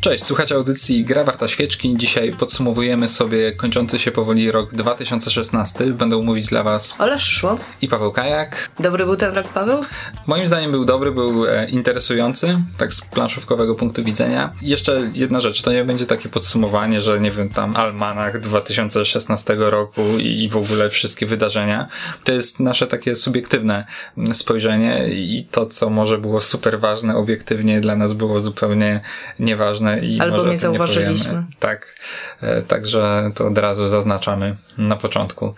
Cześć, słuchacie audycji Gra Warta Świeczki. Dzisiaj podsumowujemy sobie kończący się powoli rok 2016. Będą mówić dla Was Ola Szyszło. i Paweł Kajak. Dobry był ten rok, Paweł? Moim zdaniem był dobry, był e, interesujący, tak z planszówkowego punktu widzenia. Jeszcze jedna rzecz, to nie będzie takie podsumowanie, że nie wiem, tam almanach 2016 roku i w ogóle wszystkie wydarzenia. To jest nasze takie subiektywne spojrzenie i to, co może było super ważne obiektywnie, dla nas było zupełnie nieważne i Albo nie zauważyliśmy. Tak, E, także to od razu zaznaczamy na początku.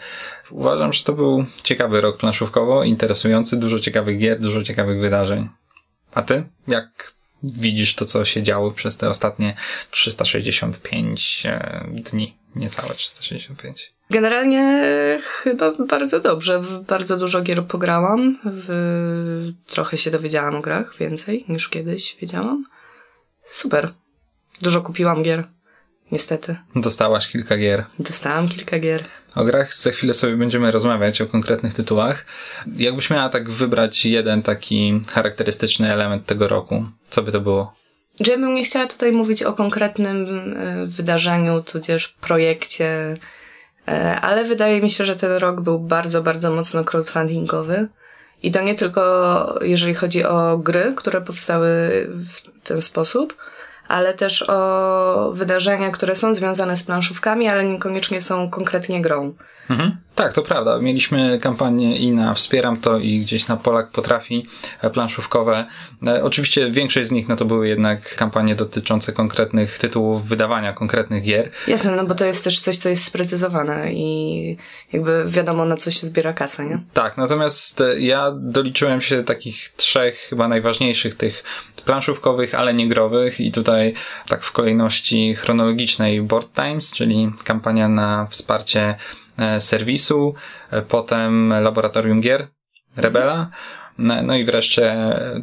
Uważam, że to był ciekawy rok planszówkowo, interesujący, dużo ciekawych gier, dużo ciekawych wydarzeń. A ty? Jak widzisz to, co się działo przez te ostatnie 365 e, dni? Niecałe 365. Generalnie chyba bardzo dobrze. Bardzo dużo gier pograłam. W... Trochę się dowiedziałam o grach, więcej niż kiedyś wiedziałam. Super. Dużo kupiłam gier. Niestety. Dostałaś kilka gier. Dostałam kilka gier. O grach za chwilę sobie będziemy rozmawiać, o konkretnych tytułach. Jakbyś miała tak wybrać jeden taki charakterystyczny element tego roku, co by to było? Ja bym nie chciała tutaj mówić o konkretnym e, wydarzeniu, tudzież projekcie, e, ale wydaje mi się, że ten rok był bardzo, bardzo mocno crowdfundingowy. I to nie tylko jeżeli chodzi o gry, które powstały w ten sposób, ale też o wydarzenia, które są związane z planszówkami, ale niekoniecznie są konkretnie grą. Mhm. Tak, to prawda. Mieliśmy kampanię i na Wspieram to i gdzieś na Polak Potrafi e, planszówkowe. E, Oczywiście większość z nich no to były jednak kampanie dotyczące konkretnych tytułów wydawania konkretnych gier. Jasne, no bo to jest też coś, co jest sprecyzowane i jakby wiadomo na co się zbiera kasa, nie? Tak, natomiast e, ja doliczyłem się takich trzech chyba najważniejszych tych planszówkowych, ale nie growych i tutaj tak w kolejności chronologicznej Board Times, czyli kampania na wsparcie serwisu, e, potem Laboratorium Gier Rebela, no, no i wreszcie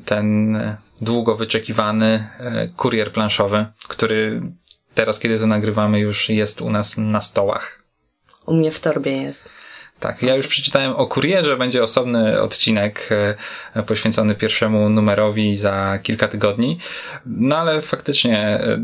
ten e, długo wyczekiwany e, kurier planszowy, który teraz, kiedy to nagrywamy, już jest u nas na stołach. U mnie w torbie jest. Tak, ja już przeczytałem o kurierze, będzie osobny odcinek e, poświęcony pierwszemu numerowi za kilka tygodni. No ale faktycznie e,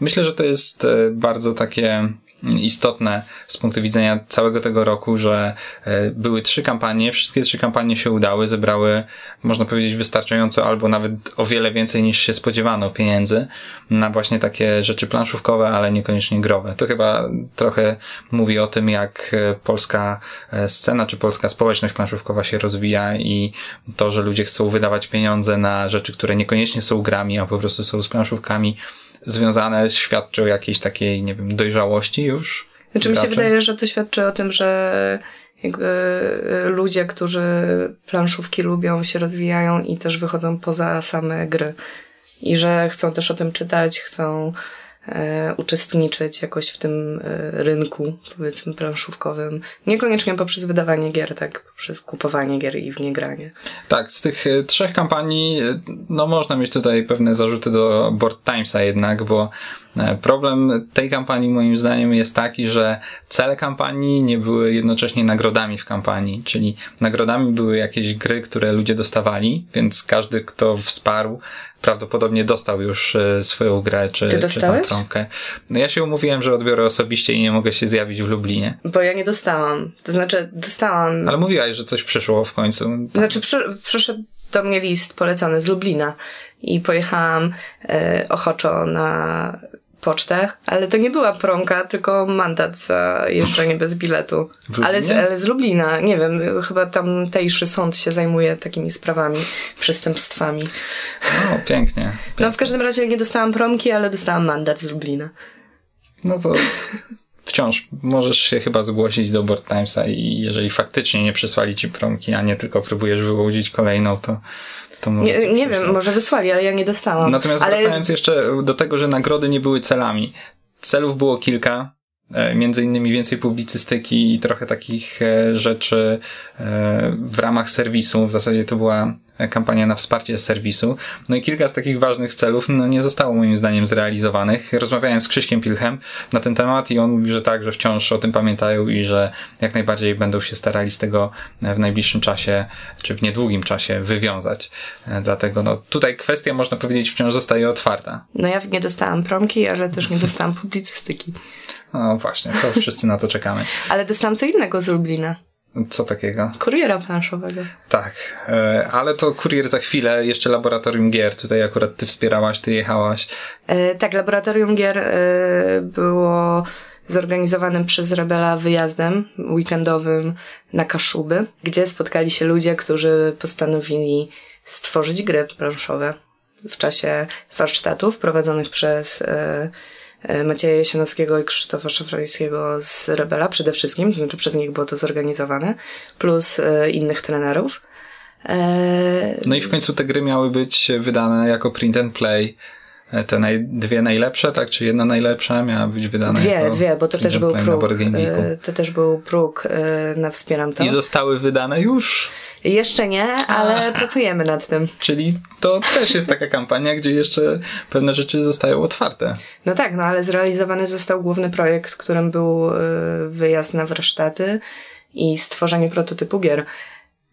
myślę, że to jest e, bardzo takie istotne z punktu widzenia całego tego roku, że e, były trzy kampanie, wszystkie trzy kampanie się udały, zebrały, można powiedzieć, wystarczająco albo nawet o wiele więcej niż się spodziewano pieniędzy na właśnie takie rzeczy planszówkowe, ale niekoniecznie growe. To chyba trochę mówi o tym, jak e, polska e, scena czy polska społeczność planszówkowa się rozwija i to, że ludzie chcą wydawać pieniądze na rzeczy, które niekoniecznie są grami, a po prostu są z planszówkami związane, świadczy o jakiejś takiej, nie wiem, dojrzałości już. Znaczy mi się wydaje, że to świadczy o tym, że jakby e, ludzie, którzy planszówki lubią, się rozwijają i też wychodzą poza same gry. I że chcą też o tym czytać, chcą uczestniczyć jakoś w tym e, rynku, powiedzmy, planszówkowym. Niekoniecznie poprzez wydawanie gier, tak, poprzez kupowanie gier i w nie granie. Tak, z tych e, trzech kampanii, e, no można mieć tutaj pewne zarzuty do Board Timesa jednak, bo e, problem tej kampanii moim zdaniem jest taki, że cele kampanii nie były jednocześnie nagrodami w kampanii, czyli nagrodami były jakieś gry, które ludzie dostawali, więc każdy, kto wsparł, prawdopodobnie dostał już e, swoją grę, czy, Ty czy tam dostałeś? promkę. No ja się umówiłem, że odbiorę osobiście i nie mogę się zjawić w Lublinie. Bo ja nie dostałam. To znaczy, dostałam. Ale mówiłaś, że coś przyszło w końcu. Znaczy, przy, przyszedł do mnie list polecony z Lublina i pojechałam e, ochoczo na pocztę, ale to nie była promka, tylko mandat za jeżdżenie bez biletu. Ale z, ale z Lublina, nie wiem, chyba tamtejszy sąd się zajmuje takimi sprawami, przestępstwami. No, pięknie. No w każdym razie nie dostałam promki, ale dostałam mandat z Lublina. No to wciąż możesz się chyba zgłosić do Board Timesa i jeżeli faktycznie nie przysłali ci promki, a nie tylko próbujesz wyłudzić kolejną, to, to może Nie, nie wiem, może wysłali, ale ja nie dostałam. Natomiast ale wracając jeszcze do tego, że nagrody nie były celami. Celów było kilka. e, Między innymi więcej publicystyki i trochę takich e, rzeczy e, w ramach serwisu. W zasadzie to była kampania na wsparcie serwisu. No i kilka z takich ważnych celów no, nie zostało moim zdaniem zrealizowanych. Rozmawiałem z Krzyśkiem Pilchem na ten temat i on mówi, że tak, że wciąż o tym pamiętają i że jak najbardziej będą się starali z tego w najbliższym czasie, czy w niedługim czasie wywiązać. Dlatego no, tutaj kwestia, można powiedzieć, wciąż zostaje otwarta. No ja nie dostałam promki, ale też nie dostałam publicystyki. No właśnie, to wszyscy na to czekamy. Ale dostałam co innego z Lublina. Co takiego? Kuriera planszowego. Tak, e, ale to kurier za chwilę, jeszcze laboratorium gier. Tutaj akurat ty wspierałaś, ty jechałaś. E, tak, laboratorium gier e, było zorganizowanym przez Rebela wyjazdem weekendowym na Kaszuby, gdzie spotkali się ludzie, którzy postanowili stworzyć gry planszowe w czasie warsztatów prowadzonych przez Macieja Jesionowskiego i Krzysztofa Szafrańskiego z Rebela przede wszystkim, to znaczy przez nich było to zorganizowane, plus e, innych trenerów. E, no i w końcu te gry miały być wydane jako print and play. Te naj, dwie najlepsze, tak? Czy jedna najlepsza miała być wydana? Dwie, jako dwie, bo to też był próg. To też był próg na Wspieram to. I zostały wydane już? Jeszcze nie, ale A. pracujemy nad tym. Czyli to też jest taka kampania, gdzie jeszcze pewne rzeczy zostają otwarte. No tak, no ale zrealizowany został główny projekt, którym był wyjazd na warsztaty i stworzenie prototypu gier.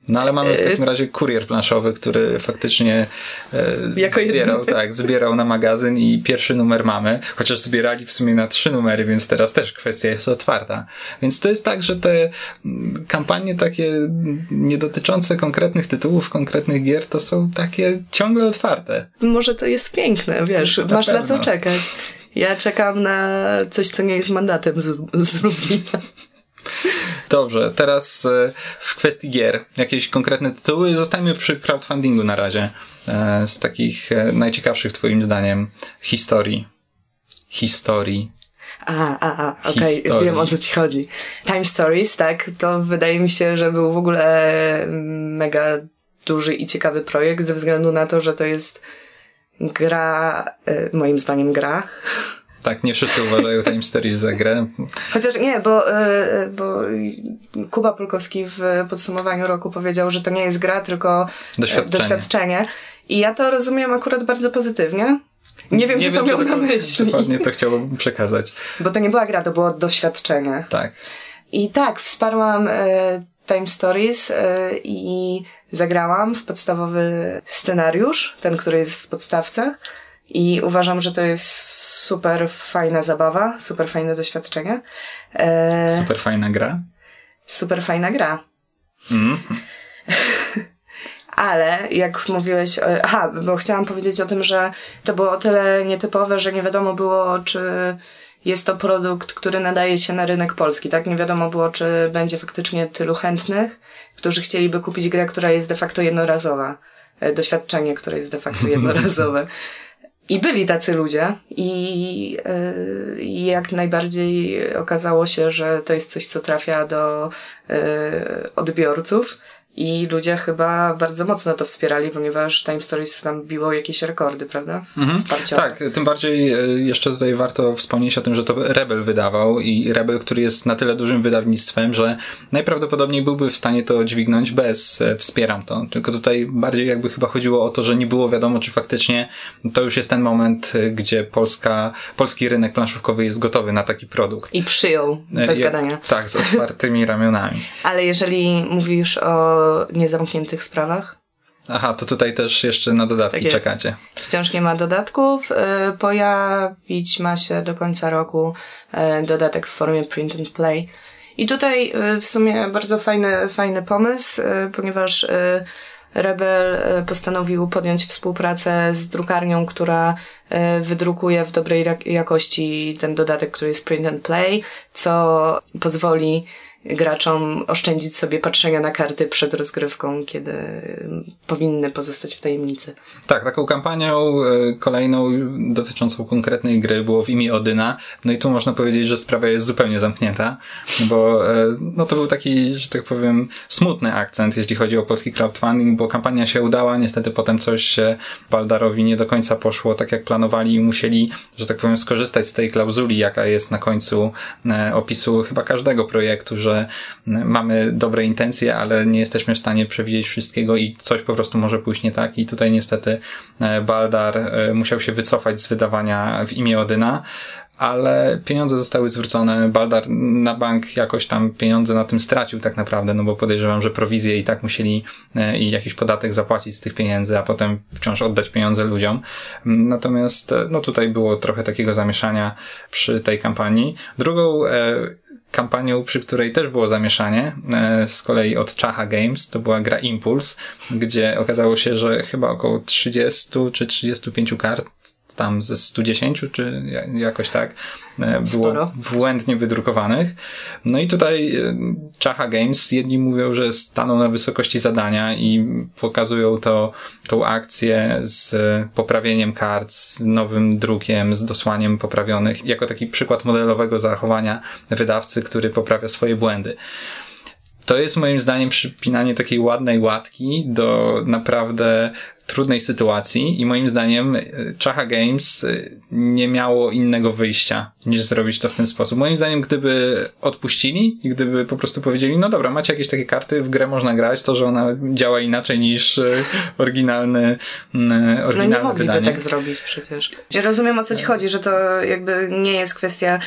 No ale mamy w takim razie kurier planszowy, który faktycznie e, jako zbierał, tak, zbierał na magazyn i pierwszy numer mamy, chociaż zbierali w sumie na trzy numery, więc teraz też kwestia jest otwarta. Więc to jest tak, że te kampanie takie nie dotyczące konkretnych tytułów, konkretnych gier, to są takie ciągle otwarte. Może to jest piękne, wiesz, na masz pewno. na co czekać. Ja czekam na coś, co nie jest mandatem z, z Lublina. Dobrze, teraz e, w kwestii gier. Jakieś konkretne tytuły? Zostańmy przy crowdfundingu na razie. E, z takich e, najciekawszych twoim zdaniem historii. Historii. A, a, a, okej, okay. wiem o co ci chodzi. Time Stories, tak, to wydaje mi się, że był w ogóle mega duży i ciekawy projekt ze względu na to, że to jest gra, moim zdaniem gra, tak, nie wszyscy uważają Time Stories za grę. Chociaż nie, bo, e, bo Kuba Pulkowski w podsumowaniu roku powiedział, że to nie jest gra, tylko e, doświadczenie. doświadczenie. I ja to rozumiem akurat bardzo pozytywnie. Nie wiem, nie co wiem, to miał na myśli. Dokładnie to chciałbym przekazać. Bo to nie była gra, to było doświadczenie. Tak. I tak, wsparłam e, Time Stories e, i zagrałam w podstawowy scenariusz, ten, który jest w podstawce. I uważam, że to jest super fajna zabawa, super fajne doświadczenie. E... Super fajna gra? Super fajna gra. Mm. Ale jak mówiłeś, aha, bo chciałam powiedzieć o tym, że to było o tyle nietypowe, że nie wiadomo było, czy jest to produkt, który nadaje się na rynek polski, tak? Nie wiadomo było, czy będzie faktycznie tylu chętnych, którzy chcieliby kupić grę, która jest de facto jednorazowa. E, doświadczenie, które jest de facto jednorazowe. I byli tacy ludzie i, yy, jak najbardziej okazało się, że to jest coś, co trafia do yy, odbiorców i ludzie chyba bardzo mocno to wspierali, ponieważ Time Stories tam biło jakieś rekordy, prawda? Mhm. Tak, tym bardziej e, jeszcze tutaj warto wspomnieć o tym, że to Rebel wydawał i Rebel, który jest na tyle dużym wydawnictwem, że najprawdopodobniej byłby w stanie to dźwignąć bez e, wspieram to. Tylko tutaj bardziej jakby chyba chodziło o to, że nie było wiadomo, czy faktycznie to już jest ten moment, e, gdzie Polska, polski rynek planszówkowy jest gotowy na taki produkt. I przyjął, bez gadania. Tak, z otwartymi ramionami. Ale jeżeli mówisz o niezamkniętych sprawach. Aha, to tutaj też jeszcze na dodatki tak czekacie. Wciąż nie ma dodatków. E, pojawić ma się do końca roku e, dodatek w formie print and play. I tutaj e, w sumie bardzo fajny, fajny pomysł, ponieważ Rebel postanowił podjąć współpracę z drukarnią, która wydrukuje w dobrej jakości ten dodatek, który jest print and play, co pozwoli graczom oszczędzić sobie patrzenia na karty przed rozgrywką, kiedy powinny pozostać w tajemnicy. Tak, taką kampanią e, kolejną dotyczącą konkretnej gry było w imię Odyna. No i tu można powiedzieć, że sprawa jest zupełnie zamknięta, bo e, no to był taki, że tak powiem, smutny akcent, jeśli chodzi o polski crowdfunding, bo kampania się udała, niestety potem coś Baldarowi nie do końca poszło tak jak planowali i musieli, że tak powiem, skorzystać z tej klauzuli, jaka jest na końcu e, opisu chyba każdego projektu, że że mamy dobre intencje, ale nie jesteśmy w stanie przewidzieć wszystkiego i coś po prostu może pójść nie tak i tutaj niestety Baldar musiał się wycofać z wydawania w imię Odyna, ale pieniądze zostały zwrócone. Baldar na bank jakoś tam pieniądze na tym stracił tak naprawdę, no bo podejrzewam, że prowizje i tak musieli e, i jakiś podatek zapłacić z tych pieniędzy, a potem wciąż oddać pieniądze ludziom. Natomiast e, no tutaj było trochę takiego zamieszania przy tej kampanii. Drugą e, kampanią, przy której też było zamieszanie, z kolei od Chaha Games, to była gra Impulse, gdzie okazało się, że chyba około 30 czy 35 kart tam ze 110 czy jakoś tak e, było Sporo. błędnie wydrukowanych. No i tutaj e, Chaha Games, jedni mówią, że staną na wysokości zadania i pokazują to, tą akcję z poprawieniem kart, z nowym drukiem, z dosłaniem poprawionych, jako taki przykład modelowego zachowania wydawcy, który poprawia swoje błędy to jest moim zdaniem przypinanie takiej ładnej łatki do naprawdę trudnej sytuacji i moim zdaniem e, Chaha Games e, nie miało innego wyjścia niż zrobić to w ten sposób. Moim zdaniem, gdyby odpuścili i gdyby po prostu powiedzieli, no dobra, macie jakieś takie karty, w grę można grać, to, że ona działa inaczej niż e, oryginalny, oryginalne no nie mogliby wydanie. tak zrobić przecież. Ja rozumiem o co ci chodzi, że to jakby nie jest kwestia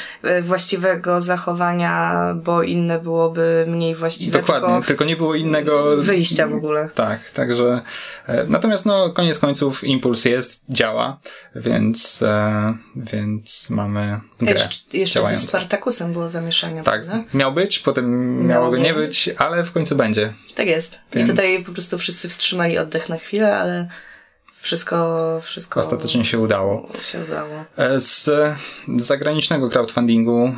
właściwego zachowania, bo inne byłoby mniej właściwe. Dokładnie, tylko, tylko nie było innego wyjścia w ogóle. Tak, także natomiast no no koniec końców impuls jest, działa, więc, e, więc mamy grę Jeszcze, jeszcze działającą. ze Spartakusem było zamieszanie. Tak, prawda? miał być, potem miało go nie być, ale w końcu będzie. Tak jest. Więc... I tutaj po prostu wszyscy wstrzymali oddech na chwilę, ale wszystko, wszystko ostatecznie się udało. Się udało. E, z zagranicznego crowdfundingu e,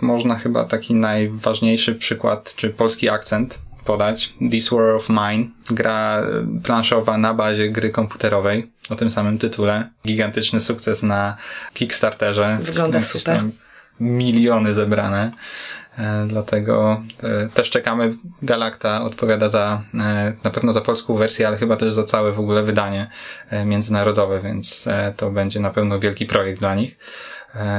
można chyba taki najważniejszy przykład, czy polski akcent podać. This War of Mine, gra planszowa na bazie gry komputerowej o tym samym tytule. Gigantyczny sukces na Kickstarterze. Wygląda super. Miliony zebrane. E, dlatego e, też czekamy. Galacta odpowiada za, e, na pewno za polską wersję, ale chyba też za całe w ogóle wydanie międzynarodowe, więc to będzie na pewno wielki projekt dla nich.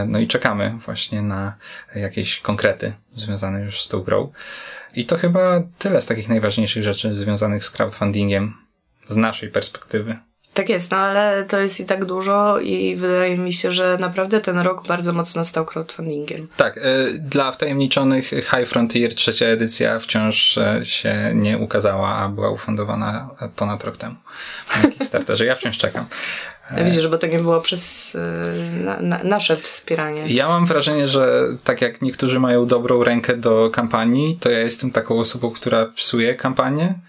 No i czekamy właśnie na jakieś konkrety związane już z tą grą. I to chyba tyle z takich najważniejszych rzeczy związanych z crowdfundingiem z naszej perspektywy. Tak jest, no ale to jest i tak dużo i wydaje mi się, że naprawdę ten rok bardzo mocno stał crowdfundingiem. Tak, y, dla wtajemniczonych High Frontier trzecia edycja wciąż e, się nie ukazała, a była ufundowana ponad rok temu na Kickstarterze. Ja wciąż czekam. Widzisz, bo to nie było przez y, na, na, nasze wspieranie. Ja mam wrażenie, że tak jak niektórzy mają dobrą rękę do kampanii, to ja jestem taką osobą, która psuje kampanię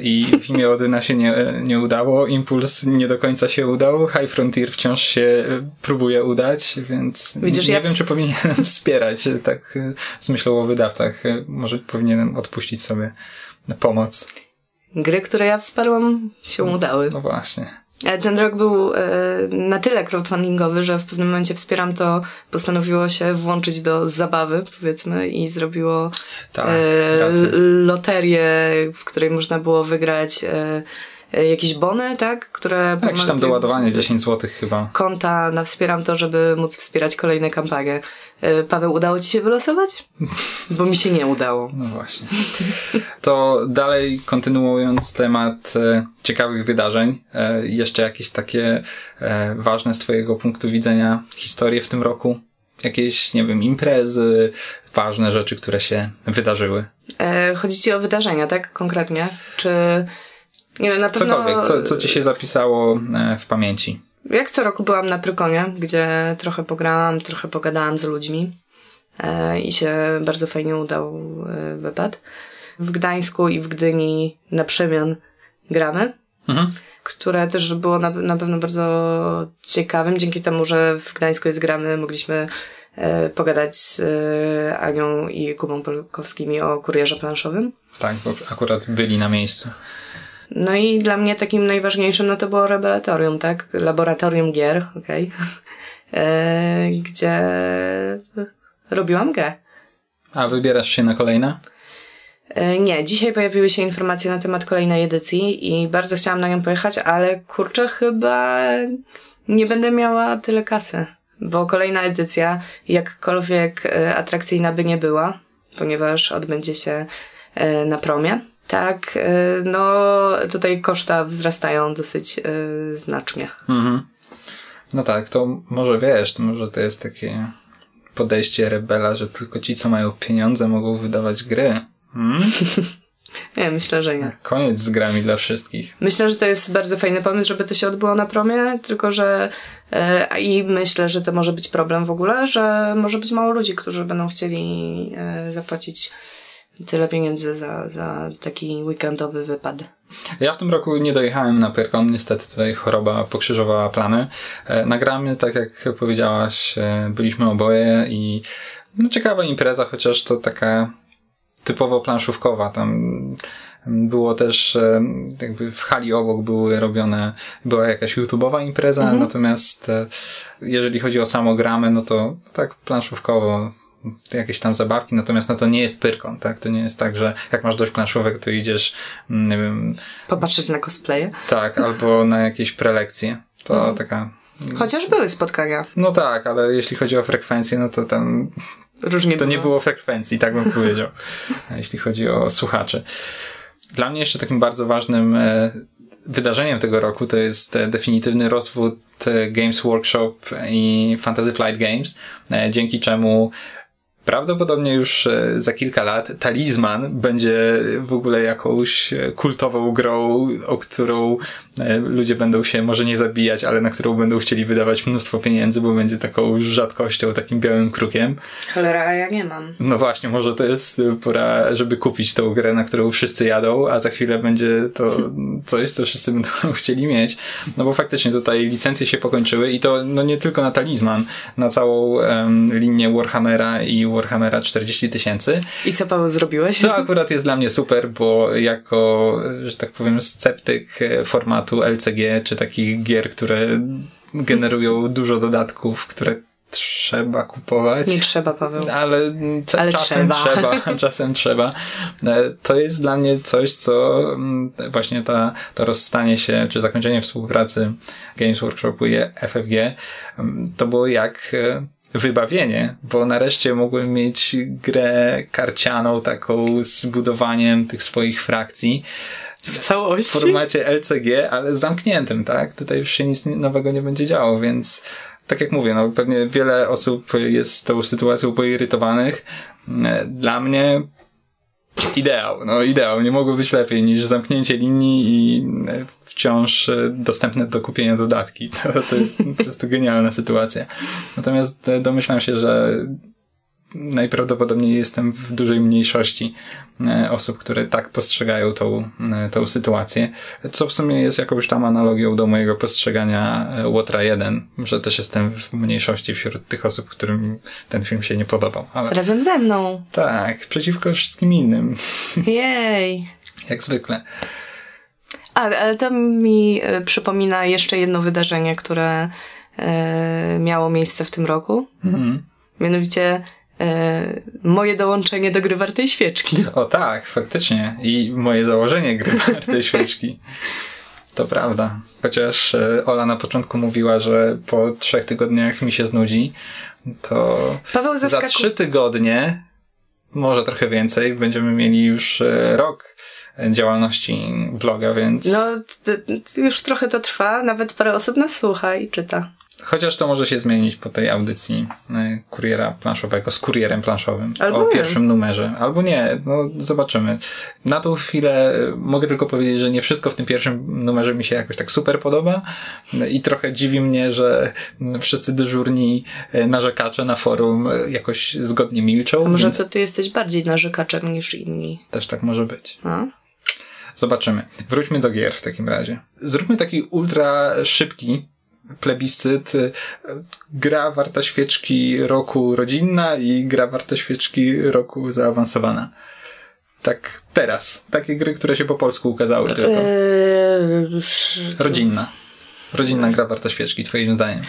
i w imię Odyna się nie, nie udało, Impuls nie do końca się udał, High Frontier wciąż się próbuje udać, więc Widzisz, nie ja wiem, czy powinienem wspierać tak z myślą o wydawcach. Może powinienem odpuścić sobie pomoc. Gry, które ja wsparłam, się udały. No właśnie. E, ten rok był e, na tyle crowdfundingowy, że w pewnym momencie wspieram to, postanowiło się włączyć do zabawy, powiedzmy, i zrobiło tak, e, loterię, w której można było wygrać jakieś bony, tak? Które... Tak, jakieś tam doładowanie 10 zł chyba. Konta na Wspieram to, żeby móc wspierać kolejne kampanie. E, Paweł, udało Ci się wylosować? Bo mi się nie udało. No właśnie. To dalej kontynuując temat e, ciekawych wydarzeń, e, jeszcze jakieś takie ważne z Twojego punktu widzenia historie w tym roku? Jakieś, nie wiem, imprezy, ważne rzeczy, które się wydarzyły? Chodzi Ci o wydarzenia, tak? Konkretnie? Czy... Nie, na pewno... Cokolwiek, co, co Ci się zapisało w pamięci? jak co roku byłam na Prykonie, gdzie trochę pograłam, trochę pogadałam z ludźmi e, i się bardzo fajnie udał e, wypad. W Gdańsku i w Gdyni na przemian gramy, mhm. które też było na, na pewno bardzo ciekawym. Dzięki temu, że w Gdańsku jest gramy, mogliśmy e, pogadać z e, Anią i Kubą Polkowskimi o kurierze planszowym. Tak, bo akurat byli na miejscu. No i dla mnie takim najważniejszym no to było laboratorium, tak? Laboratorium gier, okej. Okay. E, gdzie robiłam grę. A wybierasz się na kolejne? E, nie, dzisiaj pojawiły się informacje na temat kolejnej edycji i bardzo chciałam na nią pojechać, ale kurczę, chyba nie będę miała tyle kasy, bo kolejna edycja, jakkolwiek e, atrakcyjna by nie była, ponieważ odbędzie się na promie. Tak, e, no tutaj koszta wzrastają dosyć e, znacznie. Mhm. No tak, to może wiesz, to może to jest takie podejście rebela, że tylko ci, co mają pieniądze, mogą wydawać gry. Hmm? Nie, myślę, że nie. Koniec z grami dla wszystkich. Myślę, że to jest bardzo fajny pomysł, żeby to się odbyło na promie, tylko że e, i myślę, że to może być problem w ogóle, że może być mało ludzi, którzy będą chcieli e, zapłacić tyle pieniędzy za, za taki weekendowy wypad. Ja w tym roku nie dojechałem na Pyrkon, niestety tutaj choroba pokrzyżowała plany. E, nagramy, tak jak powiedziałaś, e, byliśmy oboje i no, ciekawa impreza, chociaż to taka typowo planszówkowa. Tam było też e, jakby w hali obok były robione, była jakaś YouTubeowa impreza, mhm. natomiast jeżeli chodzi o samą gramę, no to tak planszówkowo jakieś tam zabawki, natomiast no to nie jest pyrkon, tak? To nie jest tak, że jak masz dość planszówek, to idziesz, mm, nie wiem... Popatrzeć na cosplaye? Tak, albo na jakieś prelekcje. To mhm. taka... Chociaż były spotkania. No tak, ale jeśli chodzi o frekwencję, no to tam... Różnie To było. nie było frekwencji, tak bym powiedział. jeśli chodzi o słuchaczy. Dla mnie jeszcze takim bardzo ważnym e, wydarzeniem tego roku to jest e, definitywny rozwód e, Games Workshop i Fantasy Flight Games, dzięki czemu Prawdopodobnie już e, za kilka lat Talizman będzie w ogóle jakąś e, kultową grą, o którą e, ludzie będą się może nie zabijać, ale na którą będą chcieli wydawać mnóstwo pieniędzy, bo będzie taką rzadkością, takim białym krukiem. Cholera, a ja nie mam. No właśnie, może to jest pora, żeby kupić tą grę, na którą wszyscy jadą, a za chwilę będzie to coś, co wszyscy będą chcieli mieć. No bo faktycznie tutaj licencje się pokończyły i to no nie tylko na Talizman, na całą um, linię Warhammera i Warhammera 40 tysięcy. I co Paweł zrobiłeś? To akurat jest dla mnie super, bo jako, że tak powiem, sceptyk formatu LCG, czy takich gier, które generują dużo dodatków, które trzeba kupować. Nie trzeba, Paweł. Ale, Ale czasem trzeba. trzeba. czasem trzeba. E, to jest dla mnie coś, co mm, właśnie ta, to rozstanie się, czy zakończenie współpracy Games Workshopu i FFG, mm, to było jak e, wybawienie, bo nareszcie mogłem mieć grę karcianą, taką z budowaniem tych swoich frakcji. W całości? W formacie LCG, ale zamkniętym, tak? Tutaj już się nic nowego nie będzie działo, więc tak jak mówię, no pewnie wiele osób jest tą sytuacją poirytowanych. Dla mnie ideał, no ideał. Nie mogło być lepiej niż zamknięcie linii i wciąż e, dostępne do kupienia dodatki. To, to jest po prostu genialna sytuacja. Natomiast e, domyślam się, że najprawdopodobniej jestem w dużej mniejszości e, osób, które tak postrzegają tą, tą sytuację, co w sumie jest jakąś tam analogią do mojego postrzegania Łotra 1, że też jestem w mniejszości wśród tych osób, którym ten film się nie podobał. Ale... Razem ze mną. Tak, przeciwko wszystkim innym. Jej. Jak zwykle. A, ale to mi e, przypomina jeszcze jedno wydarzenie, które e, miało miejsce w tym roku. Mhm. Mianowicie e, moje dołączenie do gry wartej świeczki. O tak, faktycznie. I moje założenie gry wartej świeczki. To prawda. Chociaż e, Ola na początku mówiła, że po trzech tygodniach mi się znudzi, to Paweł za trzy tygodnie, może trochę więcej, będziemy mieli już e, rok działalności bloga, więc... No, już trochę to trwa, nawet parę osób nas słucha i czyta. Chociaż to może się zmienić po tej audycji e, kuriera planszowego z kurierem planszowym Albo o nie. pierwszym numerze. Albo nie, no zobaczymy. Na tą chwilę mogę tylko powiedzieć, że nie wszystko w tym pierwszym numerze mi się jakoś tak super podoba i trochę dziwi mnie, że wszyscy dyżurni e, narzekacze na forum e, jakoś zgodnie milczą. A może więc... to ty jesteś bardziej narzekaczem niż inni? Też tak może być. A? Zobaczymy. Wróćmy do gier w takim razie. Zróbmy taki ultra szybki plebiscyt. Y, gra warta świeczki roku rodzinna i gra warta świeczki roku zaawansowana. Tak teraz. Takie gry, które się po polsku ukazały tylko. Eee, rodzinna. Rodzinna gra warta świeczki, twoim zdaniem.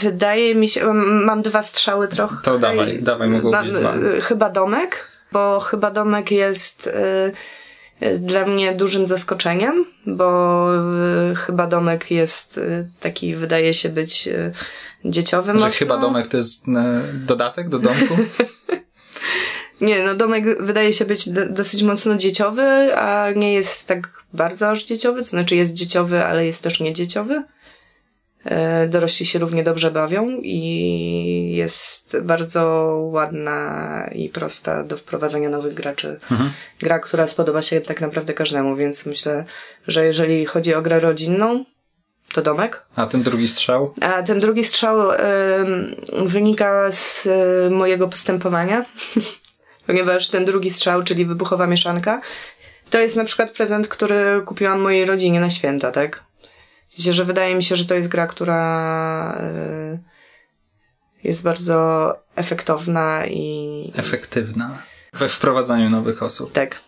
Wydaje mi się, mam dwa strzały trochę. To dawaj, dawaj, mogą być dwa. Chyba domek, bo chyba domek jest... Yy dla mnie dużym zaskoczeniem, bo y, chyba domek jest y, taki, wydaje się być y, dzieciowy Że mocno. chyba domek to jest dodatek do domku? Nie, no domek wydaje się być do, dosyć mocno dzieciowy, a nie jest tak bardzo aż dzieciowy, to znaczy jest dzieciowy, ale jest też nie dzieciowy. E, dorośli się równie dobrze bawią i jest bardzo ładna i prosta do wprowadzenia nowych graczy. Mhm. Gra, która spodoba się tak naprawdę każdemu, więc myślę, że jeżeli chodzi o grę rodzinną, to domek. A ten drugi strzał? A ten drugi strzał em, wynika z e, mojego postępowania, ponieważ ten drugi strzał, czyli wybuchowa mieszanka, to jest na przykład prezent, który kupiłam mojej rodzinie na święta, tak? W sensie, że wydaje mi się, że to jest gra, która e, jest bardzo efektowna i Efektywna. We wprowadzaniu nowych osób. tak.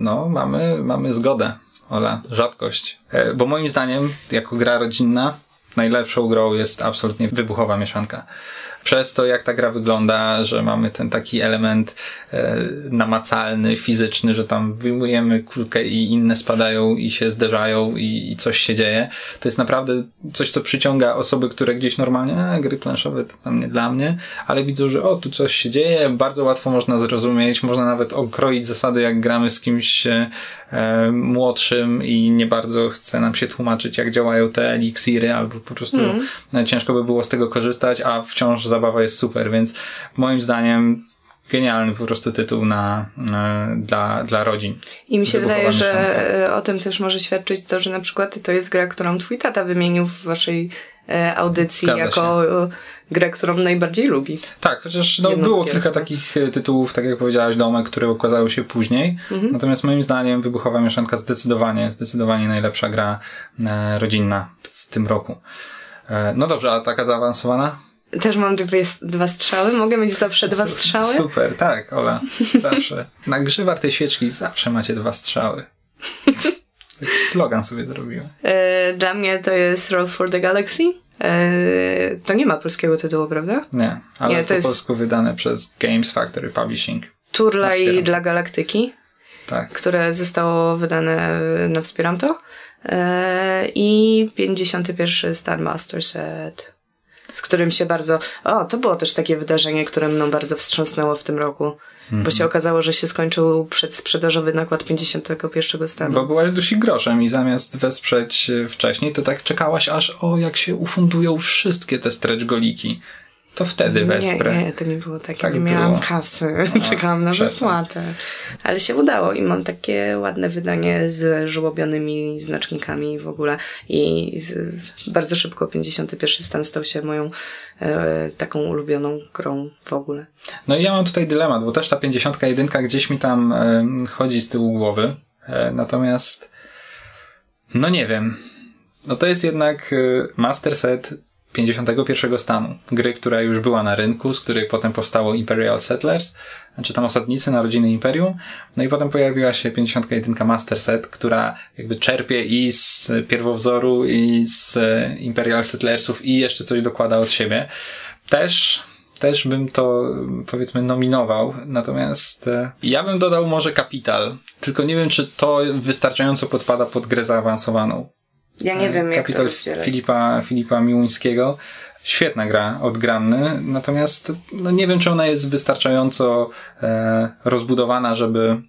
No, mamy, mamy zgodę. Ola, rzadkość. E, Bo moim zdaniem, jako gra rodzinna, najlepszą grą jest absolutnie wybuchowa mieszanka. Przez to, jak ta gra wygląda, że mamy ten taki element e, namacalny, fizyczny, że tam wyjmujemy kulkę i inne spadają i się zderzają i, i coś się dzieje, to jest naprawdę coś, co przyciąga osoby, które gdzieś normalnie, a, gry planszowe to tam nie dla mnie, ale widzą, że o, tu coś się dzieje, bardzo łatwo można zrozumieć, można nawet okroić zasady, jak gramy z kimś e, e, młodszym i nie bardzo chce nam się tłumaczyć, jak działają te eliksiry, albo po prostu e, ciężko by było z tego korzystać, a wciąż zabawa jest super, więc moim zdaniem genialny po prostu tytuł na, e, dla, dla rodzin. I mi się wydaje, że e, o tym też może świadczyć to, że na przykład to jest gra, którą twój tata wymienił w waszej e, audycji Zgadza jako e, grę, którą najbardziej lubi. Tak, chociaż no, było kilka tak. takich tytułów, tak jak powiedziałaś, domek, które ukazały się później. Mhm. Natomiast moim zdaniem Wybuchowa Mieszanka zdecydowanie, zdecydowanie najlepsza gra e, rodzinna w tym roku. E, no dobrze, a taka zaawansowana? Też mam dwie, dwa strzały. Mogę mieć zawsze dwa strzały? Super, tak, Ola. Zawsze. Na grze wartej świeczki zawsze macie dwa strzały. Taki slogan sobie zrobiłem. E, Dla mnie to jest Roll for the Galaxy. E, To nie ma polskiego tytułu, prawda? Nie, ale Nie, to po jest- polsku wydane przez Games Factory Publishing. Turlaj dla Galaktyki, Tak. które zostało wydane na Wspieram to. E, I 51. Stan Master Set, z którym się bardzo... O, to było też takie wydarzenie, które mną bardzo wstrząsnęło w tym roku. Bo się okazało, że się skończył przedsprzedażowy nakład 51 stanu. Bo byłaś dusi groszem i zamiast wesprzeć wcześniej, to tak czekałaś aż o, jak się ufundują wszystkie te stretch goliki. To wtedy wesprę. Nie, nie, to nie było takie. Tak nie miałam było. kasy. A, Czekałam na wypłatę. Ale się udało i mam takie ładne wydanie z żłobionymi znacznikami w ogóle. I z, bardzo szybko 51 stan stał się moją e, taką ulubioną grą w ogóle. No i ja mam tutaj dylemat, bo też ta 51 gdzieś mi tam em, chodzi z tyłu głowy. E, natomiast, no nie wiem. No to jest jednak e, master set 51 stanu. Gry, która już była na rynku, z której potem powstało Imperial Settlers, znaczy tam osadnicy narodziny Imperium. No i potem pojawiła się 51 Master Set, która jakby czerpie i z pierwowzoru, i z Imperial Settlersów, i jeszcze coś dokłada od siebie. Też też bym to powiedzmy nominował, natomiast e, ja bym dodał może Kapital, tylko nie wiem, czy to wystarczająco podpada pod grę zaawansowaną. Ja nie wiem, jak to rozdzielać. Filipa, Filipa Miłuńskiego. Świetna gra od Granny, natomiast no nie wiem, czy ona jest wystarczająco e, rozbudowana, żeby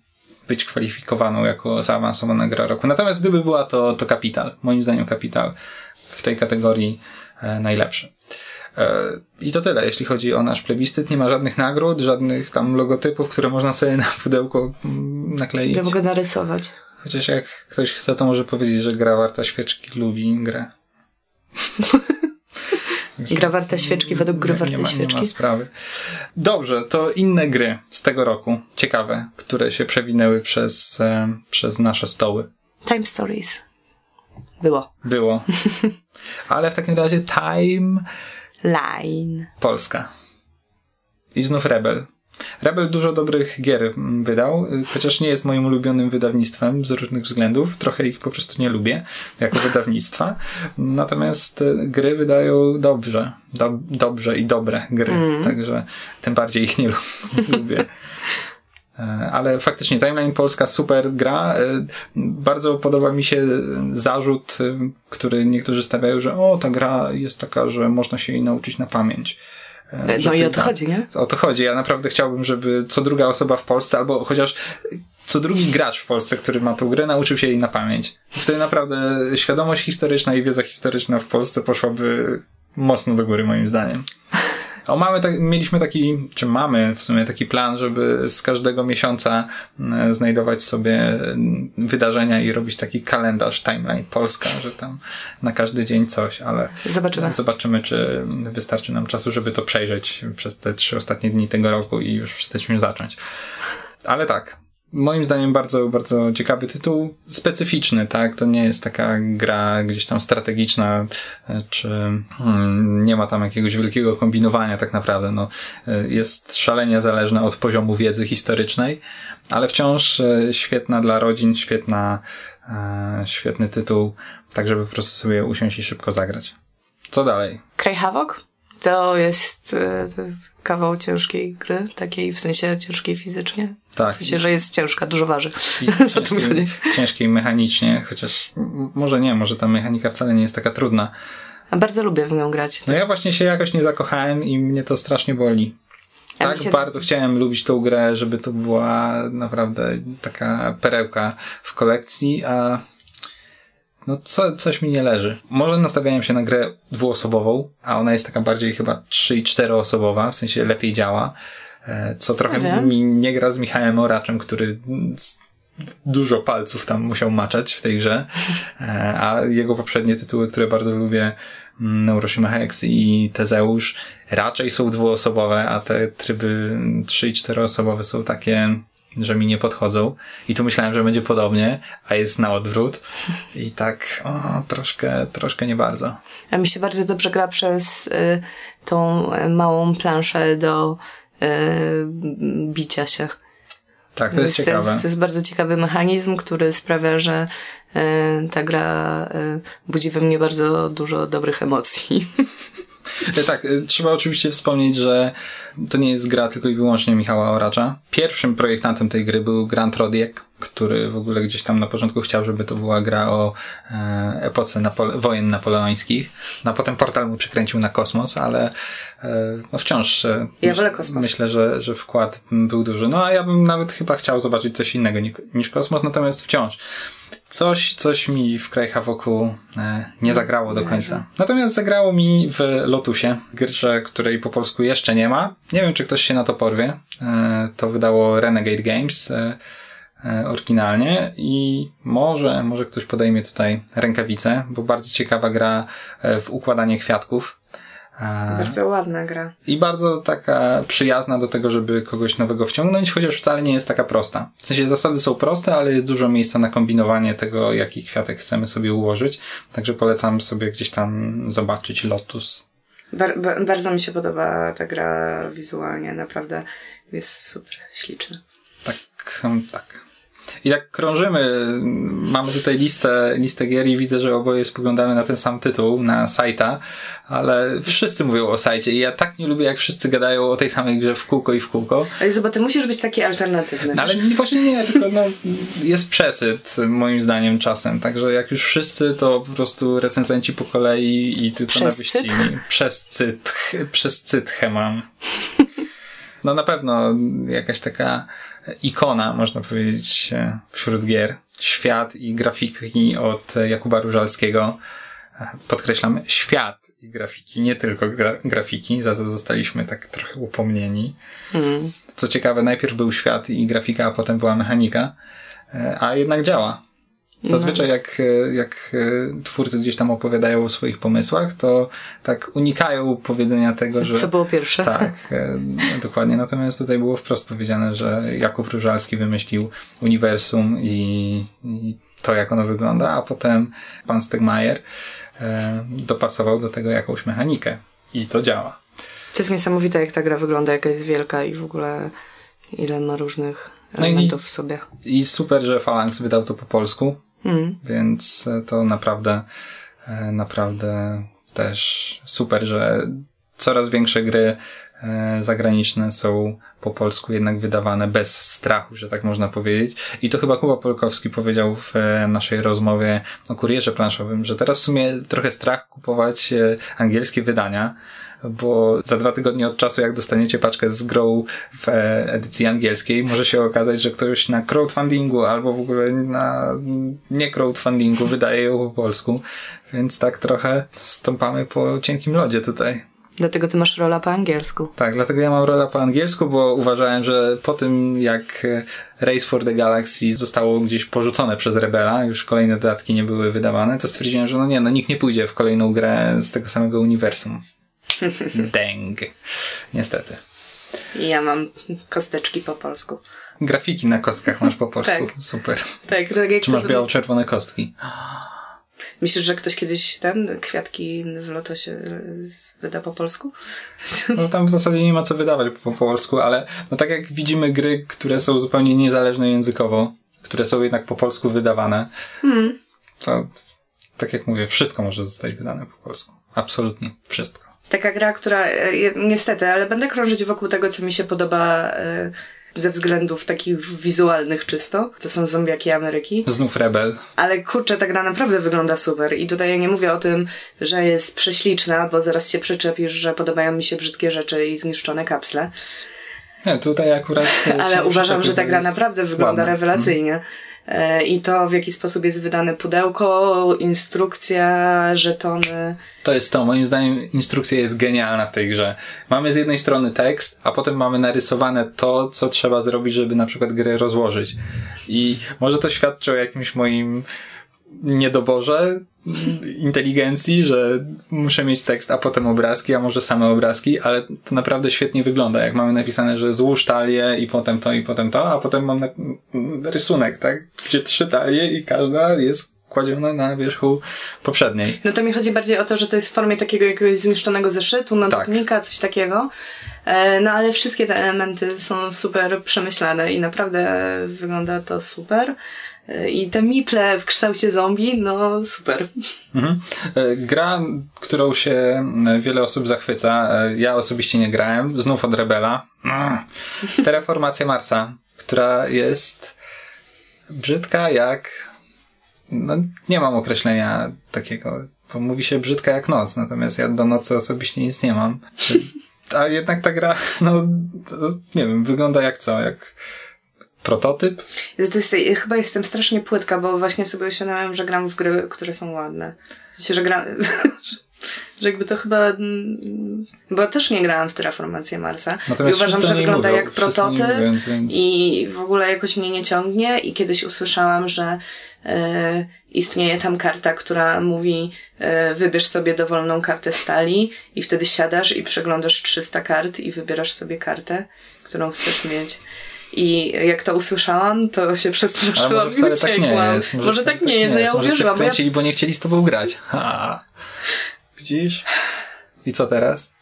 być kwalifikowaną jako zaawansowana gra roku. Natomiast gdyby była to, to Kapital. Moim zdaniem Kapital w tej kategorii e, najlepszy. E, I to tyle, jeśli chodzi o nasz plebiscyt. Nie ma żadnych nagród, żadnych tam logotypów, które można sobie na pudełko mm, nakleić. Ja mogę narysować. Chociaż jak ktoś chce, to może powiedzieć, że gra warta świeczki lubi grę. Gra warta świeczki według gry nie, nie ma, nie ma świeczki. sprawy. Dobrze, to inne gry z tego roku, ciekawe, które się przewinęły przez, e, przez nasze stoły. Time Stories. Było. Było. Ale w takim razie Time Line. Polska. I znów Rebel. Rebel dużo dobrych gier mm, wydał, y, chociaż nie jest moim ulubionym wydawnictwem z różnych względów. Trochę ich po prostu nie lubię jako wydawnictwa. Natomiast y, gry wydają dobrze. Do, dobrze i dobre gry. Także tym bardziej ich nie lu- lubię. E, Ale faktycznie Timeline Polska super gra. E, Bardzo podoba mi się zarzut, e, który niektórzy stawiają, że o, ta gra jest taka, że można się jej nauczyć na pamięć. No i o to chodzi, nie? O to chodzi. Ja naprawdę chciałbym, żeby co druga osoba w Polsce, albo chociaż co drugi gracz w Polsce, który ma tą grę, nauczył się jej na pamięć. Wtedy naprawdę świadomość historyczna i wiedza historyczna w Polsce poszłaby mocno do góry, moim zdaniem. O, mamy tak, mieliśmy taki, czy mamy w sumie taki plan, żeby z każdego miesiąca mm, znajdować sobie mm, wydarzenia i robić taki kalendarz, timeline Polska, że tam na każdy dzień coś, ale zobaczymy, zobaczymy czy wystarczy nam czasu, żeby to przejrzeć przez te trzy ostatnie dni tego roku i już w styczniu zacząć. Ale tak, moim zdaniem bardzo, bardzo ciekawy tytuł, specyficzny, tak? To nie jest taka gra gdzieś tam strategiczna, e, czy hmm, nie ma tam jakiegoś wielkiego kombinowania tak naprawdę, no. E, jest szalenie zależna od poziomu wiedzy historycznej, ale wciąż e, świetna dla rodzin, świetna, świetny tytuł, tak żeby po prostu sobie usiąść i szybko zagrać. Co dalej? Kraj Havok? To jest kawał ciężkiej gry, takiej w sensie ciężkiej fizycznie. Tak. W sensie, że jest ciężka, dużo waży. Ciężkiej, ciężkiej mechanicznie, chociaż może nie, może ta mechanika wcale nie jest taka trudna. A bardzo lubię w nią grać. No ja właśnie się jakoś nie zakochałem i mnie to strasznie boli. tak się... bardzo chciałem lubić tą grę, żeby to była naprawdę taka perełka w kolekcji, a no co, coś mi nie leży. Może nastawiałem się na grę dwuosobową, a ona jest taka bardziej chyba trzy i czteroosobowa, w sensie lepiej działa, e, co trochę mi nie gra z Michałem Oraczem, który dużo palców tam musiał maczać w tej grze, e, a jego poprzednie tytuły, które bardzo lubię, mm, Neuroshima Hex i Tezeusz, raczej są dwuosobowe, a te tryby trzy i czteroosobowe są takie że mi nie podchodzą. I tu myślałem, że będzie podobnie, a jest na odwrót. I tak, o, troszkę, troszkę nie bardzo. A mi się bardzo dobrze gra przez y, tą małą planszę do y, bicia się. Tak, to jest, to ciekawe. Jest, to jest bardzo ciekawy mechanizm, który sprawia, że y, ta gra y, budzi we mnie bardzo dużo dobrych emocji. E, tak, e, trzeba oczywiście wspomnieć, że to nie jest gra tylko i wyłącznie Michała Oracza. Pierwszym projektantem tej gry był Grant Rodiek, który w ogóle gdzieś tam na początku chciał, żeby to była gra o e, epoce napole wojen napoleońskich. No a potem portal mu przykręcił na kosmos, ale no wciąż ja wolę kosmos. myślę, że, że wkład był duży. No a ja bym nawet chyba chciał zobaczyć coś innego niż kosmos, natomiast wciąż coś, coś mi w Kraj Hawoku e, nie zagrało do końca. Natomiast zagrało mi w Lotusie, grze, której po polsku jeszcze nie ma. Nie wiem, czy ktoś się na to porwie. E, to wydało Renegade Games e, oryginalnie i może, może ktoś podejmie tutaj rękawice, bo bardzo ciekawa gra w układanie kwiatków. Bardzo ładna gra. I bardzo taka przyjazna do tego, żeby kogoś nowego wciągnąć, chociaż wcale nie jest taka prosta. W sensie zasady są proste, ale jest dużo miejsca na kombinowanie tego, jaki kwiatek chcemy sobie ułożyć. Także polecam sobie gdzieś tam zobaczyć Lotus. Bar bar bardzo mi się podoba ta gra wizualnie, naprawdę jest super śliczna. Tak, tak. I tak krążymy, mamy tutaj listę, listę gier i widzę, że oboje spoglądamy na ten sam tytuł, na sajta, ale wszyscy mówią o sajcie i ja tak nie lubię, jak wszyscy gadają o tej samej grze w kółko i w kółko. Ale zobacz, ty musisz być taki alternatywny. No, ale właśnie nie, tylko no, jest przesyt moim zdaniem czasem, także jak już wszyscy, to po prostu recenzenci po kolei i tylko Przez na wyścigi. Przez cyt, przez cytchę mam. No na pewno jakaś taka ikona, można powiedzieć, e, wśród gier. Świat i grafiki od Jakuba Różalskiego. E, podkreślam, świat i grafiki, nie tylko gra grafiki, za co zostaliśmy tak trochę upomnieni. Mm. Co ciekawe, najpierw był świat i grafika, a potem była mechanika, e, a jednak działa. Zazwyczaj jak, jak twórcy gdzieś tam opowiadają o swoich pomysłach, to tak unikają powiedzenia tego, że... Co było pierwsze. Tak, no, dokładnie. Natomiast tutaj było wprost powiedziane, że Jakub Różalski wymyślił uniwersum i, i to, jak ono wygląda, a potem pan Stegmaier e, dopasował do tego jakąś mechanikę. I to działa. To jest niesamowite, jak ta gra wygląda, jaka jest wielka i w ogóle ile ma różnych elementów no i, w sobie. I super, że Phalanx wydał to po polsku Mm. Więc to naprawdę, e, naprawdę też super, że coraz większe gry e, zagraniczne są po polsku jednak wydawane bez strachu, że tak można powiedzieć. I to chyba Kuba Polkowski powiedział w e, naszej rozmowie o kurierze planszowym, że teraz w sumie trochę strach kupować angielskie wydania, bo za dwa tygodnie od czasu, jak dostaniecie paczkę z grą w e, edycji angielskiej, może się okazać, że ktoś na crowdfundingu albo w ogóle na nie crowdfundingu wydaje ją po polsku, więc tak trochę stąpamy po cienkim lodzie tutaj. Dlatego ty masz rola po angielsku. Tak, dlatego ja mam rola po angielsku, bo uważałem, że po tym jak Race for the Galaxy zostało gdzieś porzucone przez Rebela, już kolejne dodatki nie były wydawane, to stwierdziłem, że no nie, no nikt nie pójdzie w kolejną grę z tego samego uniwersum. Deng. Niestety. Ja mam kosteczki po polsku. Grafiki na kostkach masz po polsku. tak. Super. Tak, tak jak Czy masz biało-czerwone kostki? Myślisz, że ktoś kiedyś ten kwiatki w lotosie wyda po polsku? No tam w zasadzie nie ma co wydawać po, po polsku, ale no tak jak widzimy gry, które są zupełnie niezależne językowo, które są jednak po polsku wydawane, hmm. to tak jak mówię, wszystko może zostać wydane po polsku. Absolutnie wszystko. Taka gra, która e, niestety, ale będę krążyć wokół tego, co mi się podoba e, ze względów takich wizualnych czysto. To są zombiaki Ameryki. Znów Rebel. Ale kurczę, ta gra naprawdę wygląda super. I tutaj ja nie mówię o tym, że jest prześliczna, bo zaraz się przyczepisz, że podobają mi się brzydkie rzeczy i zniszczone kapsle. Nie, tutaj akurat... Ale uważam, że ta gra naprawdę wygląda ładna. rewelacyjnie. Mm. I to, w jaki sposób jest wydane pudełko, instrukcja, żetony. To jest to. Moim zdaniem instrukcja jest genialna w tej grze. Mamy z jednej strony tekst, a potem mamy narysowane to, co trzeba zrobić, żeby na przykład grę rozłożyć. I może to świadczy o jakimś moim niedoborze inteligencji, że muszę mieć tekst, a potem obrazki, a może same obrazki, ale to naprawdę świetnie wygląda, jak mamy napisane, że złóż talię i potem to i potem to, a potem mam rysunek, tak? Gdzie trzy talie i każda jest kładziona na wierzchu poprzedniej. No to mi chodzi bardziej o to, że to jest w formie takiego jakiegoś zniszczonego zeszytu, notatnika, tak. coś takiego. E, no ale wszystkie te elementy są super przemyślane i naprawdę wygląda to super. I te miple w kształcie zombie, no super. Mhm. E, gra, którą się e, wiele osób zachwyca, e, ja osobiście nie grałem, znów od Rebela. Terraformacja Marsa, która jest brzydka jak... No, nie mam określenia takiego, bo mówi się brzydka jak noc, natomiast ja do nocy osobiście nic nie mam. A jednak ta gra, no, nie wiem, wygląda jak co, jak prototyp? To jest, chyba jestem strasznie płytka, bo właśnie sobie uświadomiłem, że gram w gry, które są ładne. Sensie, że gram... że jakby to chyba... Mm, bo też nie grałam w Terraformację Marsa. Natomiast I uważam, że wygląda mówią, jak prototyp mówiąc, więc... i w ogóle jakoś mnie nie ciągnie i kiedyś usłyszałam, że e, istnieje tam karta, która mówi e, wybierz sobie dowolną kartę stali i wtedy siadasz i przeglądasz 300 kart i wybierasz sobie kartę, którą chcesz mieć. I jak to usłyszałam, to się przestraszyłam Ale może wcale tak nie jest. Może, może tak nie jest, a ja uwierzyłam. Może ja... bo nie chcieli z tobą grać. Ha. Widzisz? I co teraz?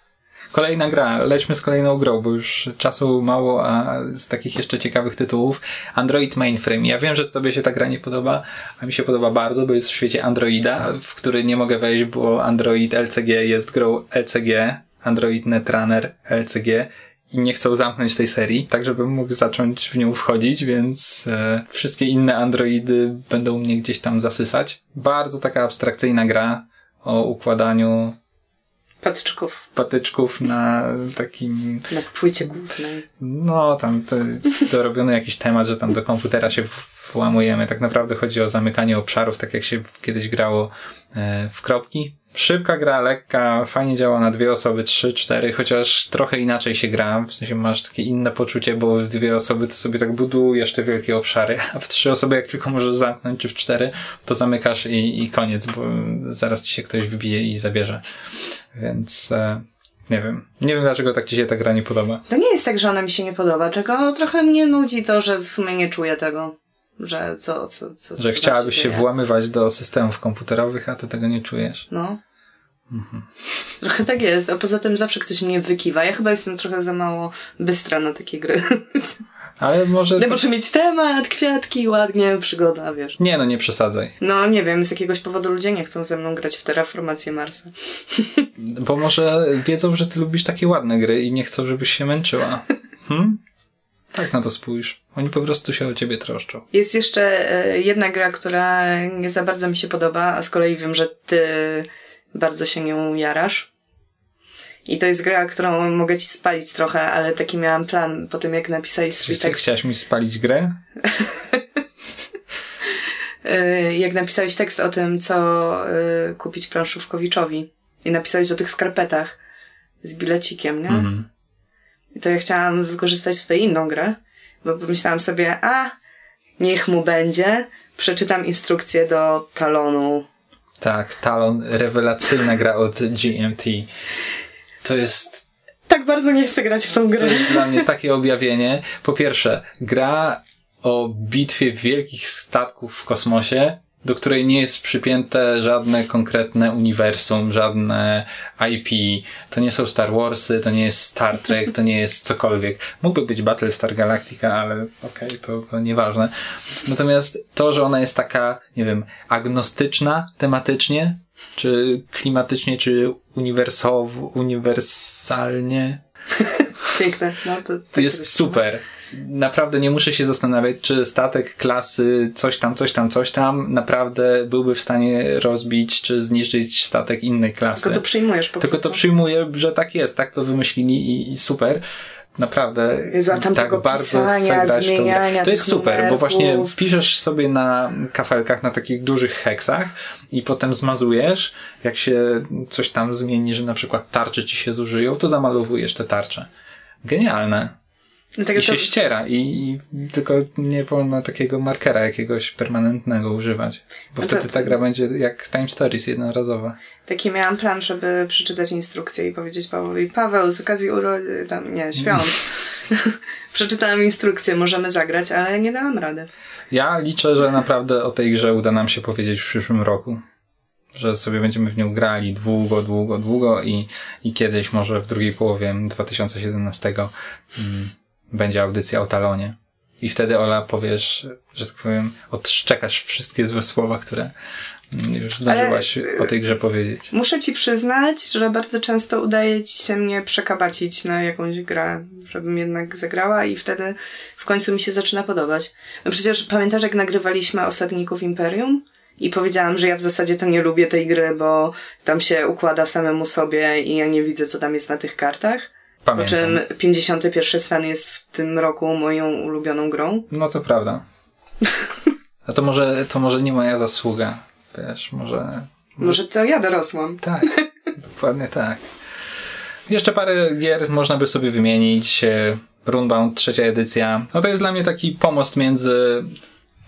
Kolejna gra, lećmy z kolejną grą, bo już czasu mało, a z takich jeszcze ciekawych tytułów. Android Mainframe. Ja wiem, że tobie się ta gra nie podoba, a mi się podoba bardzo, bo jest w świecie Androida, w który nie mogę wejść, bo Android LCG jest grą LCG, Android Netrunner LCG i nie chcą zamknąć tej serii, tak żebym mógł zacząć w nią wchodzić, więc e, wszystkie inne Androidy będą mnie gdzieś tam zasysać. Bardzo taka abstrakcyjna gra o układaniu patyczków. Patyczków na takim... Na płycie głównej. No, tam to jest dorobiony jakiś temat, że tam do komputera się włamujemy. Tak naprawdę chodzi o zamykanie obszarów, tak jak się kiedyś grało e, w kropki Szybka gra, lekka, fajnie działa na dwie osoby, trzy, cztery, chociaż trochę inaczej się gra, w sensie masz takie inne poczucie, bo w dwie osoby to sobie tak budujesz te wielkie obszary, a w trzy osoby jak tylko możesz zamknąć, czy w cztery, to zamykasz i, i koniec, bo zaraz ci się ktoś wybije i zabierze. Więc... E, nie wiem. Nie wiem, dlaczego tak ci się ta gra nie podoba. To nie jest tak, że ona mi się nie podoba, tylko trochę mnie nudzi to, że w sumie nie czuję tego. Że co, co, co Że chciałabyś się włamywać do systemów komputerowych, a ty tego nie czujesz. No. Mhm. Trochę tak jest, a poza tym zawsze ktoś mnie wykiwa. Ja chyba jestem trochę za mało bystra na takie gry. Ale może... No muszę mieć temat, kwiatki, ładnie, przygoda, wiesz. Nie, no nie przesadzaj. No nie wiem, z jakiegoś powodu ludzie nie chcą ze mną grać w terraformację Marsa. Bo może wiedzą, że ty lubisz takie ładne gry i nie chcą, żebyś się męczyła. Hmm? Tak na to spójrz. Oni po prostu się o ciebie troszczą. Jest jeszcze e, jedna gra, która nie za bardzo mi się podoba, a z kolei wiem, że ty bardzo się nią jarasz. I to jest gra, którą mogę ci spalić trochę, ale taki miałam plan po tym, jak napisałeś swój tekst. chciałaś mi spalić grę? E, jak napisałeś tekst o tym, co e, kupić planszówkowiczowi. I napisałeś o tych skarpetach z bilecikiem, nie? Mhm. I to ja chciałam wykorzystać tutaj inną grę, bo pomyślałam sobie, a niech mu będzie, przeczytam instrukcję do talonu. Tak, Talon, rewelacyjna gra od GMT. To jest Tak bardzo nie chcę grać w tą To grę. jest dla mnie takie objawienie. Po pierwsze, gra o bitwie wielkich statków w kosmosie, do której nie jest przypięte żadne konkretne uniwersum, żadne IP. To nie są Star Warsy, to nie jest Star Trek, to nie jest cokolwiek. Mógłby być Battlestar Galactica, ale okej, to, to nieważne. Natomiast to, że ona jest taka, nie wiem, agnostyczna tematycznie, czy klimatycznie, czy uniwersow, uniwersalnie, Piękne. No, to, to tak jest to super. Naprawdę nie muszę się zastanawiać, czy statek klasy coś tam, coś tam, coś tam naprawdę byłby w stanie rozbić, czy zniszczyć statek innej klasy. Tylko to przyjmujesz po Tylko to prostu. przyjmuję, że tak jest, tak to wymyślili i, i super. Naprawdę tak bardzo pisania, chcę grać w tą grę. To jest super, bo właśnie piszesz sobie na kafelkach, na takich dużych heksach i potem zmazujesz, jak się coś tam zmieni, że na przykład tarcze ci się zużyją, to zamalowujesz te tarcze. Genialne. Dlatego I się to, ściera i, i tylko nie wolno takiego markera jakiegoś permanentnego używać. Bo No to- wtedy ta gra będzie jak Time Stories jednorazowa. taki miałam plan, żeby przeczytać instrukcję i powiedzieć Pawłowi, Paweł, z okazji urody, tam, nie, świąt. Przeczytałam instrukcję, możemy zagrać, ale nie dałam rady. Ja liczę, że naprawdę o tej grze uda nam się powiedzieć w przyszłym roku. Że sobie będziemy w nią grali długo, długo, długo i, i kiedyś, może w drugiej połowie 2017 mm, będzie audycja o Talonie. I wtedy Ola powiesz, że tak powiem, odszczekasz wszystkie złe słowa, które mm, już zdążyłaś o tej grze powiedzieć. Muszę ci przyznać, że bardzo często udaje ci się mnie przekabacić na jakąś grę, żebym jednak zagrała i wtedy w końcu mi się zaczyna podobać. No przecież pamiętasz, jak nagrywaliśmy Osadników Imperium? I powiedziałam, że ja w zasadzie to nie lubię tej gry, bo tam się układa samemu sobie i ja nie widzę, co tam jest na tych kartach. Po Pamiętam. czym 51 stan jest w tym roku moją ulubioną grą. No to prawda. A to może, to może nie moja zasługa. Wiesz, może, Może to ja dorosłam. Tak, dokładnie tak. Jeszcze parę gier można by sobie wymienić. E, Runebound, trzecia edycja. No to jest dla mnie taki pomost między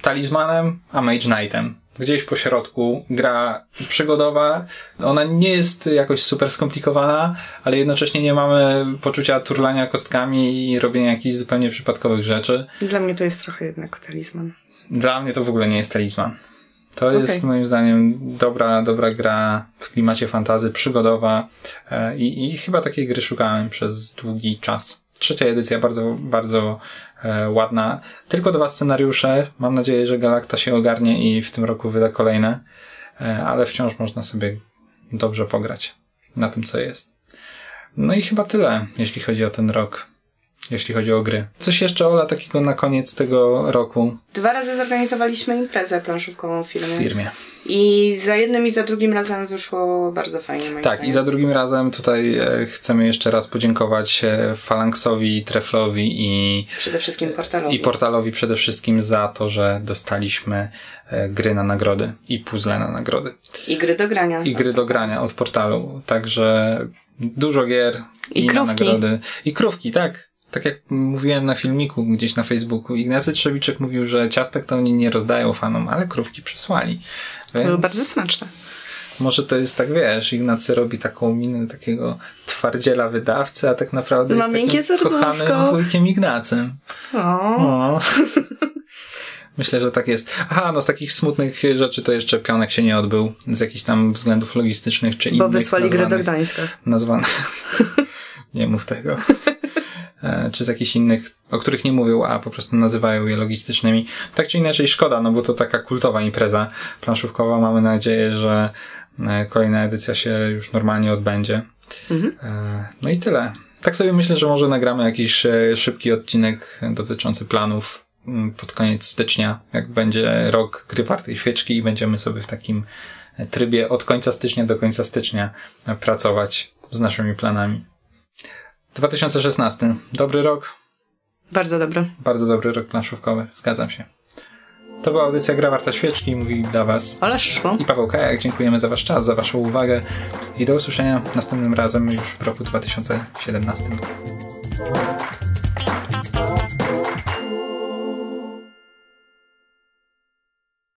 Talizmanem a Mage Knightem. Gdzieś po środku gra przygodowa. Ona nie jest jakoś super skomplikowana, ale jednocześnie nie mamy poczucia turlania kostkami i robienia jakichś zupełnie przypadkowych rzeczy. Dla mnie to jest trochę jednak talizman. Dla mnie to w ogóle nie jest talizman. To Okej. jest moim zdaniem dobra, dobra gra w klimacie fantazy, przygodowa e, i, i chyba takiej gry szukałem przez długi czas. Trzecia edycja bardzo, bardzo e, ładna. Tylko dwa scenariusze. Mam nadzieję, że Galacta się ogarnie i w tym roku wyda kolejne, e, ale wciąż można sobie dobrze pograć na tym, co jest. No i chyba tyle, jeśli chodzi o ten rok. Jeśli chodzi o gry. Coś jeszcze, Ola, takiego na koniec tego roku Dwa razy zorganizowaliśmy imprezę planszówkową w firmie. w firmie. I za jednym i za drugim razem wyszło bardzo fajnie. moim Tak, zdaniem. i za drugim razem tutaj e, chcemy jeszcze raz podziękować e, Phalanxowi, Treflowi i, Przede wszystkim portalowi. i portalowi przede wszystkim za to, że dostaliśmy e, gry na nagrody i puzzle na nagrody. I gry do grania. I gry do grania od portalu. Także dużo gier I na krówki. nagrody. I krówki, tak. Tak jak mówiłem na filmiku gdzieś na Facebooku, Ignacy Trzewiczek mówił, że ciastek to oni nie rozdają fanom, ale krówki przysłali. Było Więc- bardzo smaczne. może to jest tak, wiesz, Ignacy robi taką minę takiego twardziela wydawcy, a tak naprawdę Ma jest miękkie takim kochanym wujkiem Ignacym. O. O. Myślę, że tak jest. Aha, no z takich smutnych rzeczy to jeszcze pionek się nie odbył z jakichś tam względów logistycznych czy innych. Bo wysłali grę do nazwanych- Gdańska. Nazwane. nie mów tego. e, czy z jakichś innych, o których nie mówią, a po prostu nazywają je logistycznymi. Tak czy inaczej szkoda, no bo to taka kultowa impreza planszówkowa. Mamy nadzieję, że e, kolejna edycja się już normalnie odbędzie. Mhm. No i tyle. Tak sobie myślę, że może nagramy jakiś szybki odcinek dotyczący planów mm, pod koniec stycznia, jak będzie rok gry wartej świeczki i będziemy sobie w takim trybie od końca stycznia do końca stycznia pracować z naszymi planami. 2016. Dobry rok. Bardzo dobry. Bardzo dobry rok planszówkowy. Zgadzam się. To była audycja Gra Warta Świeczki. Mówi dla Was Ola Szyszło i Paweł Kajak. Dziękujemy za Wasz czas, za Waszą uwagę i do usłyszenia następnym razem już w roku 2017.